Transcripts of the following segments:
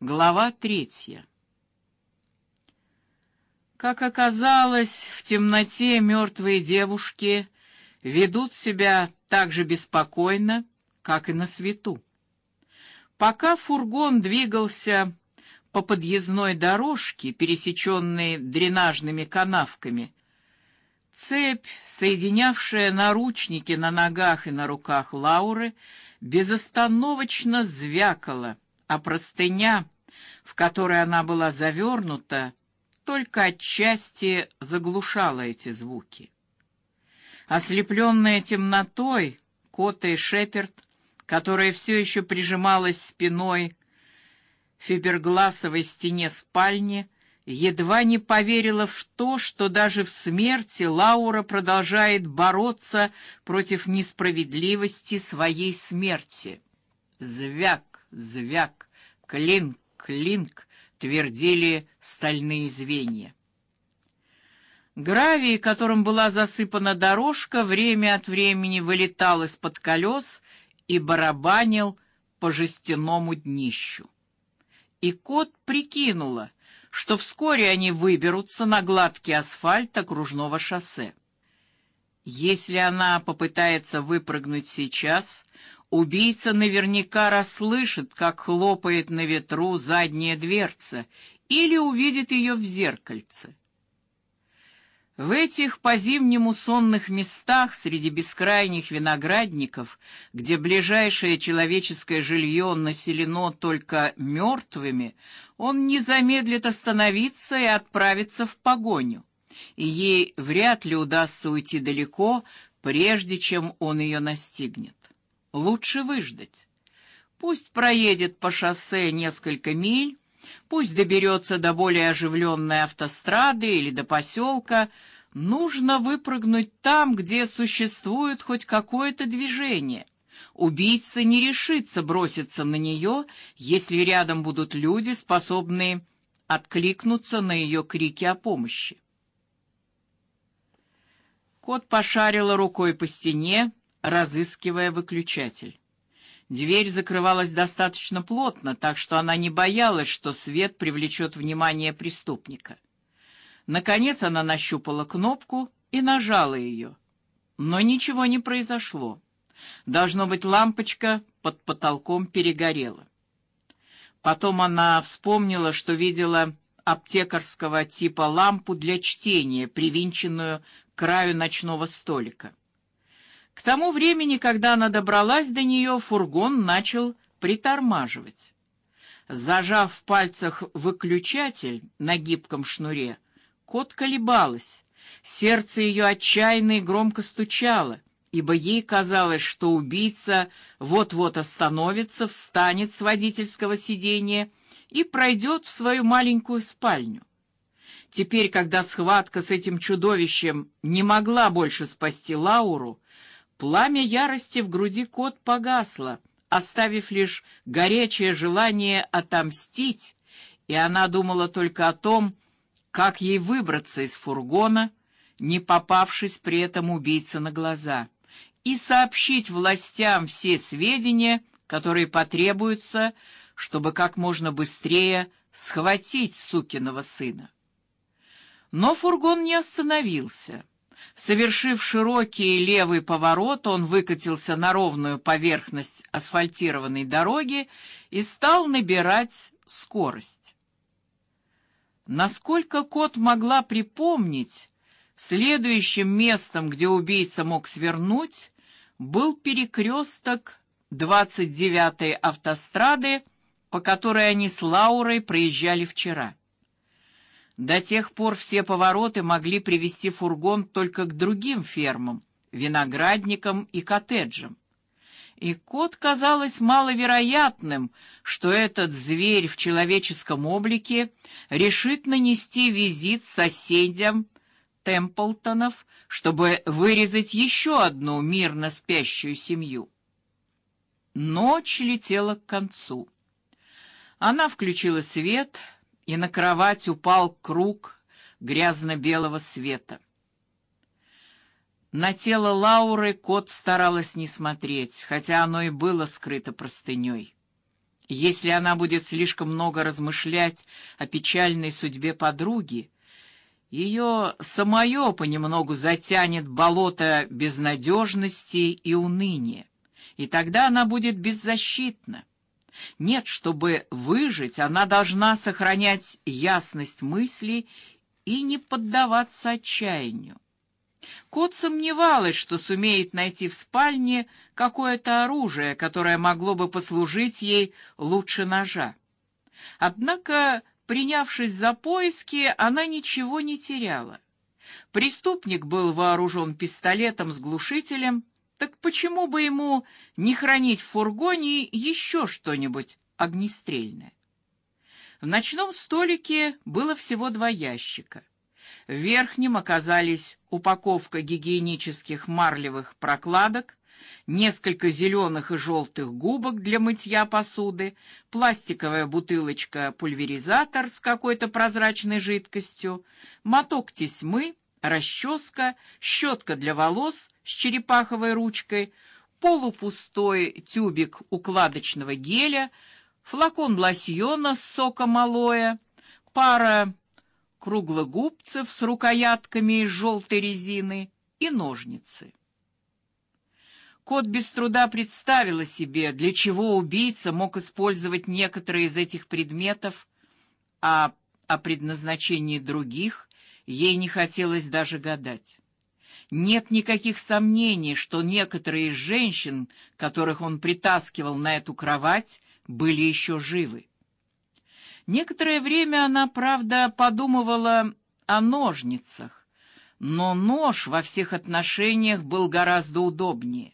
Глава третья. Как оказалось, в темноте мертвые девушки ведут себя так же беспокойно, как и на свету. Пока фургон двигался по подъездной дорожке, пересеченной дренажными канавками, цепь, соединявшая наручники на ногах и на руках Лауры, безостановочно звякала а простыня, в которой она была завернута, только отчасти заглушала эти звуки. Ослепленная темнотой, Кота и Шеперд, которая все еще прижималась спиной к фибергласовой стене спальни, едва не поверила в то, что даже в смерти Лаура продолжает бороться против несправедливости своей смерти. Звяк звяк, клинк, клинк, твердили стальные звенья. Гравий, которым была засыпана дорожка, время от времени вылетал из-под колес и барабанил по жестяному днищу. И кот прикинула, что вскоре они выберутся на гладкий асфальт окружного шоссе. Если она попытается выпрыгнуть сейчас, Убийца наверняка расслышит, как хлопает на ветру задняя дверца, или увидит ее в зеркальце. В этих по-зимнему сонных местах среди бескрайних виноградников, где ближайшее человеческое жилье населено только мертвыми, он не замедлит остановиться и отправиться в погоню. И ей вряд ли удастся уйти далеко, прежде чем он ее настигнет. Лучше выждать. Пусть проедет по шоссе несколько миль, пусть доберется до более оживленной автострады или до поселка. Нужно выпрыгнуть там, где существует хоть какое-то движение. Убийца не решится броситься на нее, если рядом будут люди, способные откликнуться на ее крики о помощи. Кот пошарила рукой по стене, разыскивая выключатель. Дверь закрывалась достаточно плотно, так что она не боялась, что свет привлечет внимание преступника. Наконец она нащупала кнопку и нажала ее, но ничего не произошло. Должно быть, лампочка под потолком перегорела. Потом она вспомнила, что видела аптекарского типа лампу для чтения, привинченную к краю ночного столика. К тому времени, когда она добралась до нее, фургон начал притормаживать. Зажав в пальцах выключатель на гибком шнуре, кот колебалась. Сердце ее отчаянно и громко стучало, ибо ей казалось, что убийца вот-вот остановится, встанет с водительского сиденья и пройдет в свою маленькую спальню. Теперь, когда схватка с этим чудовищем не могла больше спасти Лауру, Пламя ярости в груди кот погасло, оставив лишь горячее желание отомстить, и она думала только о том, как ей выбраться из фургона, не попавшись при этом убийце на глаза, и сообщить властям все сведения, которые потребуются, чтобы как можно быстрее схватить сукиного сына. Но фургон не остановился. Совершив широкий левый поворот, он выкатился на ровную поверхность асфальтированной дороги и стал набирать скорость. Насколько кот могла припомнить, следующим местом, где убийца мог свернуть, был перекресток 29-й автострады, по которой они с Лаурой проезжали вчера. До тех пор все повороты могли привести фургон только к другим фермам, виноградникам и коттеджам. И кот казалось маловероятным, что этот зверь в человеческом облике решит нанести визит соседям Темплтонов, чтобы вырезать еще одну мирно спящую семью. Ночь летела к концу. Она включила свет, и на кровать упал круг грязно-белого света. На тело Лауры кот старалась не смотреть, хотя оно и было скрыто простыней. Если она будет слишком много размышлять о печальной судьбе подруги, ее самое понемногу затянет болото безнадежности и уныния, и тогда она будет беззащитна. Нет, чтобы выжить, она должна сохранять ясность мысли и не поддаваться отчаянию. Кот сомневалась, что сумеет найти в спальне какое-то оружие, которое могло бы послужить ей лучше ножа. Однако, принявшись за поиски, она ничего не теряла. Преступник был вооружен пистолетом с глушителем, так почему бы ему не хранить в фургоне еще что-нибудь огнестрельное? В ночном столике было всего два ящика. В верхнем оказались упаковка гигиенических марлевых прокладок, несколько зеленых и желтых губок для мытья посуды, пластиковая бутылочка-пульверизатор с какой-то прозрачной жидкостью, моток тесьмы, расческа, щетка для волос с черепаховой ручкой, полупустой тюбик укладочного геля, флакон лосьона с соком алоэ, пара круглогубцев с рукоятками из желтой резины и ножницы. Кот без труда представила себе, для чего убийца мог использовать некоторые из этих предметов, а о предназначении других ей не хотелось даже гадать. Нет никаких сомнений, что некоторые из женщин, которых он притаскивал на эту кровать, были еще живы. Некоторое время она, правда, подумывала о ножницах, но нож во всех отношениях был гораздо удобнее,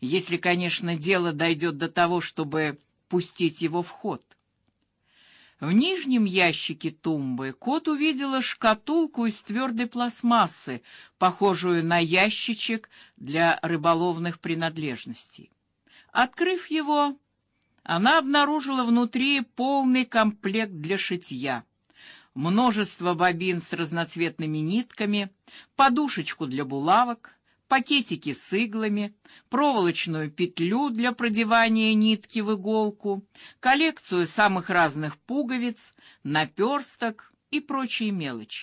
если, конечно, дело дойдет до того, чтобы пустить его в ход. В нижнем ящике тумбы кот увидела шкатулку из твердой пластмассы, похожую на ящичек для рыболовных принадлежностей. Открыв его, она обнаружила внутри полный комплект для шитья. Множество бобин с разноцветными нитками, подушечку для булавок, пакетики с иглами, проволочную петлю для продевания нитки в иголку, коллекцию самых разных пуговиц, наперсток и прочие мелочи.